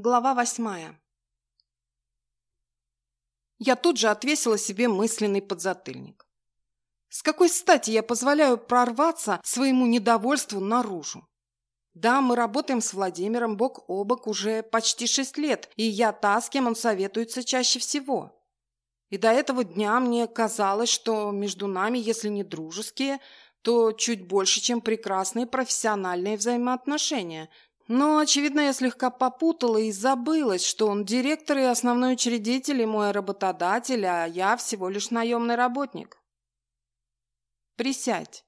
Глава восьмая. Я тут же отвесила себе мысленный подзатыльник. С какой стати я позволяю прорваться своему недовольству наружу? Да, мы работаем с Владимиром бок о бок уже почти шесть лет, и я та, с кем он советуется чаще всего. И до этого дня мне казалось, что между нами, если не дружеские, то чуть больше, чем прекрасные профессиональные взаимоотношения – но, очевидно, я слегка попутала и забылась, что он директор и основной учредитель и мой работодатель, а я всего лишь наемный работник. «Присядь.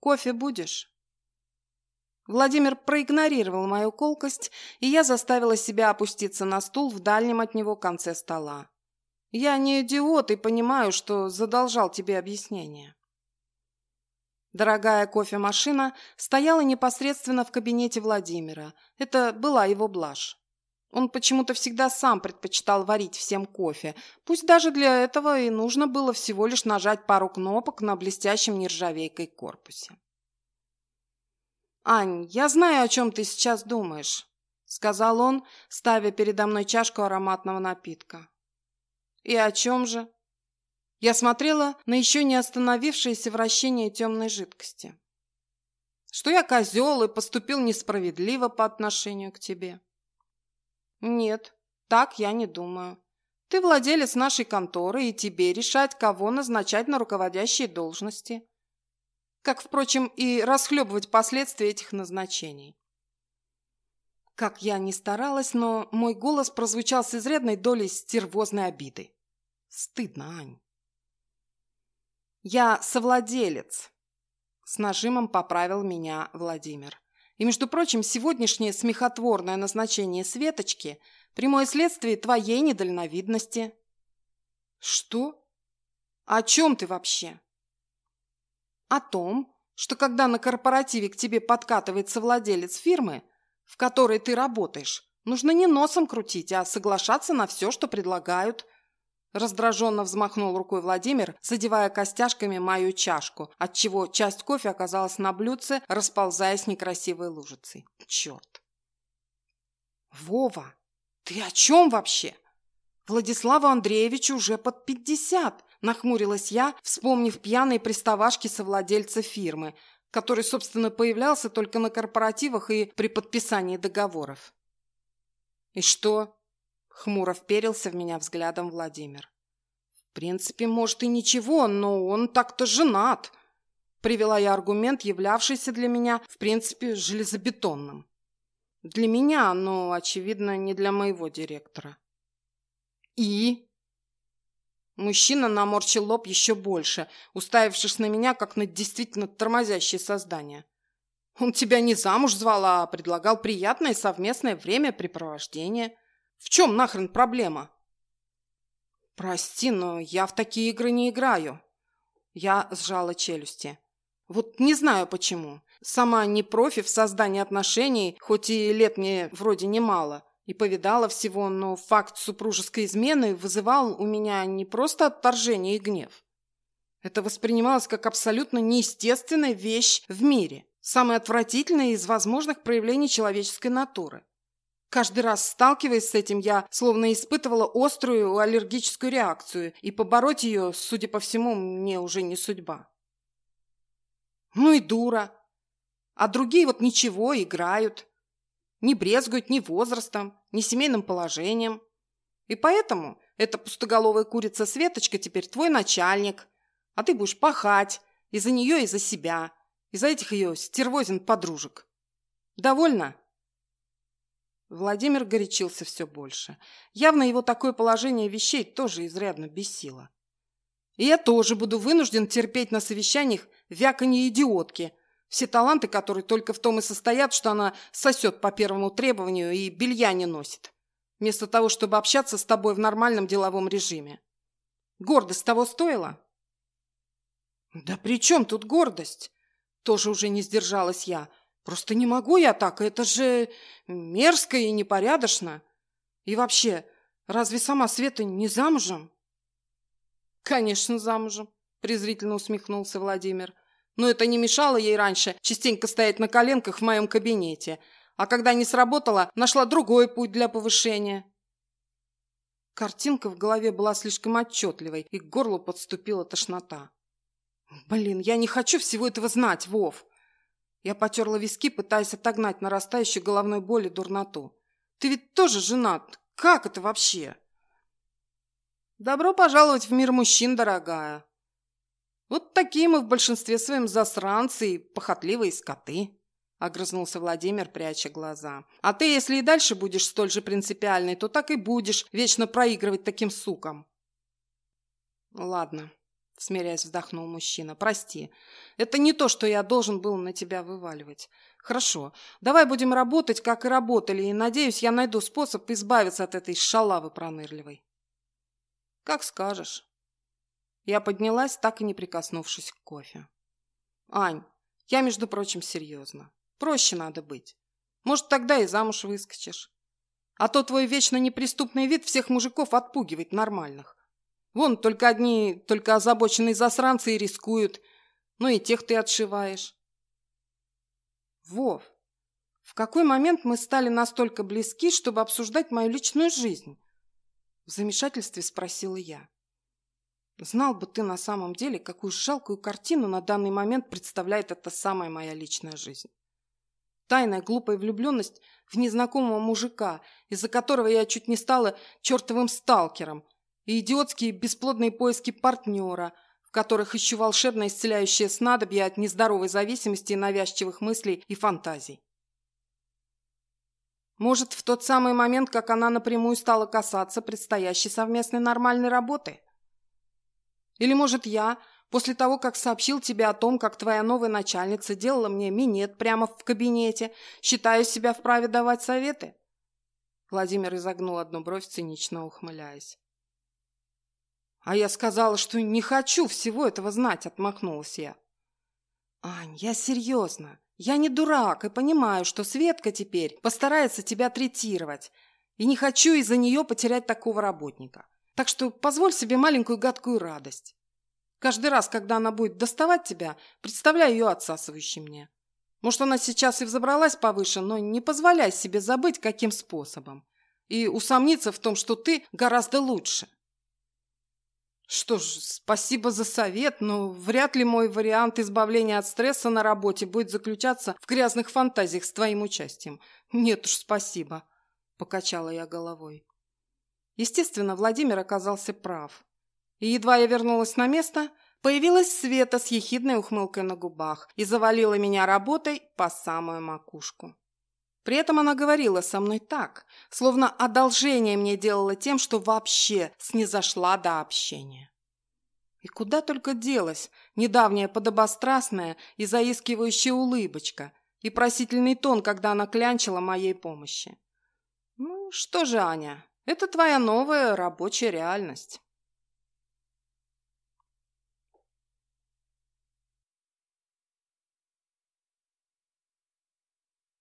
Кофе будешь?» Владимир проигнорировал мою колкость, и я заставила себя опуститься на стул в дальнем от него конце стола. «Я не идиот и понимаю, что задолжал тебе объяснение». Дорогая кофемашина стояла непосредственно в кабинете Владимира. Это была его блажь. Он почему-то всегда сам предпочитал варить всем кофе. Пусть даже для этого и нужно было всего лишь нажать пару кнопок на блестящем нержавейкой корпусе. «Ань, я знаю, о чем ты сейчас думаешь», — сказал он, ставя передо мной чашку ароматного напитка. «И о чем же?» Я смотрела на еще не остановившееся вращение темной жидкости. Что я козел и поступил несправедливо по отношению к тебе. Нет, так я не думаю. Ты владелец нашей конторы, и тебе решать, кого назначать на руководящие должности. Как, впрочем, и расхлебывать последствия этих назначений. Как я ни старалась, но мой голос прозвучал с изрядной долей стервозной обиды. Стыдно, Ань. «Я совладелец», — с нажимом поправил меня Владимир. «И, между прочим, сегодняшнее смехотворное назначение Светочки — прямое следствие твоей недальновидности». «Что? О чем ты вообще?» «О том, что когда на корпоративе к тебе подкатывается владелец фирмы, в которой ты работаешь, нужно не носом крутить, а соглашаться на все, что предлагают, Раздраженно взмахнул рукой Владимир, задевая костяшками мою чашку, отчего часть кофе оказалась на блюдце, расползаясь некрасивой лужицей. Черт! Вова, ты о чем вообще? Владиславу Андреевичу уже под пятьдесят, нахмурилась я, вспомнив пьяные приставашки совладельца фирмы, который, собственно, появлялся только на корпоративах и при подписании договоров. «И что?» Хмуро вперился в меня взглядом Владимир. «В принципе, может и ничего, но он так-то женат», привела я аргумент, являвшийся для меня, в принципе, железобетонным. Для меня, но, очевидно, не для моего директора. «И?» Мужчина наморчил лоб еще больше, уставившись на меня, как на действительно тормозящее создание. «Он тебя не замуж звал, а предлагал приятное совместное времяпрепровождение. В чем нахрен проблема? Прости, но я в такие игры не играю. Я сжала челюсти. Вот не знаю почему. Сама не профи в создании отношений, хоть и лет мне вроде немало, и повидала всего, но факт супружеской измены вызывал у меня не просто отторжение и гнев. Это воспринималось как абсолютно неестественная вещь в мире, самая отвратительная из возможных проявлений человеческой натуры. Каждый раз сталкиваясь с этим, я словно испытывала острую аллергическую реакцию, и побороть ее, судя по всему, мне уже не судьба. Ну и дура. А другие вот ничего, играют. Не брезгуют ни возрастом, ни семейным положением. И поэтому эта пустоголовая курица Светочка теперь твой начальник, а ты будешь пахать и за нее, и за себя, и за этих ее стервозин подружек. Довольно? Владимир горячился все больше. Явно его такое положение вещей тоже изрядно бесило. И я тоже буду вынужден терпеть на совещаниях вяканье идиотки, все таланты которые только в том и состоят, что она сосет по первому требованию и белья не носит, вместо того, чтобы общаться с тобой в нормальном деловом режиме. Гордость того стоила? Да при чем тут гордость? Тоже уже не сдержалась я – Просто не могу я так, это же мерзко и непорядочно. И вообще, разве сама Света не замужем? Конечно, замужем, презрительно усмехнулся Владимир. Но это не мешало ей раньше частенько стоять на коленках в моем кабинете, а когда не сработало, нашла другой путь для повышения. Картинка в голове была слишком отчетливой, и к горлу подступила тошнота. «Блин, я не хочу всего этого знать, Вов!» Я потерла виски, пытаясь отогнать нарастающую головной боль и дурноту. «Ты ведь тоже женат. Как это вообще?» «Добро пожаловать в мир мужчин, дорогая. Вот такие мы в большинстве своем засранцы и похотливые скоты», — огрызнулся Владимир, пряча глаза. «А ты, если и дальше будешь столь же принципиальной, то так и будешь вечно проигрывать таким сукам». «Ладно», — смиряясь вздохнул мужчина, — «прости. Это не то, что я должен был на тебя вываливать. Хорошо, давай будем работать, как и работали, и, надеюсь, я найду способ избавиться от этой шалавы пронырливой». «Как скажешь». Я поднялась, так и не прикоснувшись к кофе. «Ань, я, между прочим, серьезно. Проще надо быть. Может, тогда и замуж выскочишь. А то твой вечно неприступный вид всех мужиков отпугивает нормальных. Вон только одни, только озабоченные засранцы и рискуют. Ну и тех ты отшиваешь». «Вов, в какой момент мы стали настолько близки, чтобы обсуждать мою личную жизнь?» В замешательстве спросила я. Знал бы ты на самом деле, какую жалкую картину на данный момент представляет эта самая моя личная жизнь. Тайная глупая влюбленность в незнакомого мужика, из-за которого я чуть не стала чертовым сталкером, и идиотские бесплодные поиски партнера, в которых ищу волшебное исцеляющее снадобье от нездоровой зависимости, навязчивых мыслей и фантазий. Может, в тот самый момент, как она напрямую стала касаться предстоящей совместной нормальной работы – или, может, я, после того, как сообщил тебе о том, как твоя новая начальница делала мне минет прямо в кабинете, считаю себя вправе давать советы?» Владимир изогнул одну бровь, цинично ухмыляясь. «А я сказала, что не хочу всего этого знать», — отмахнулась я. «Ань, я серьезно. Я не дурак и понимаю, что Светка теперь постарается тебя третировать, и не хочу из-за нее потерять такого работника. Так что позволь себе маленькую гадкую радость. Каждый раз, когда она будет доставать тебя, представляй ее отсасывающей мне. Может, она сейчас и взобралась повыше, но не позволяй себе забыть, каким способом. И усомниться в том, что ты гораздо лучше. Что ж, спасибо за совет, но вряд ли мой вариант избавления от стресса на работе будет заключаться в грязных фантазиях с твоим участием. Нет уж, спасибо, покачала я головой. Естественно, Владимир оказался прав. И едва я вернулась на место, появилась Света с ехидной ухмылкой на губах и завалила меня работой по самую макушку. При этом она говорила со мной так, словно одолжение мне делала тем, что вообще снизошла до общения. И куда только делась недавняя подобострастная и заискивающая улыбочка и просительный тон, когда она клянчила моей помощи. Ну, что же, Аня, это твоя новая рабочая реальность.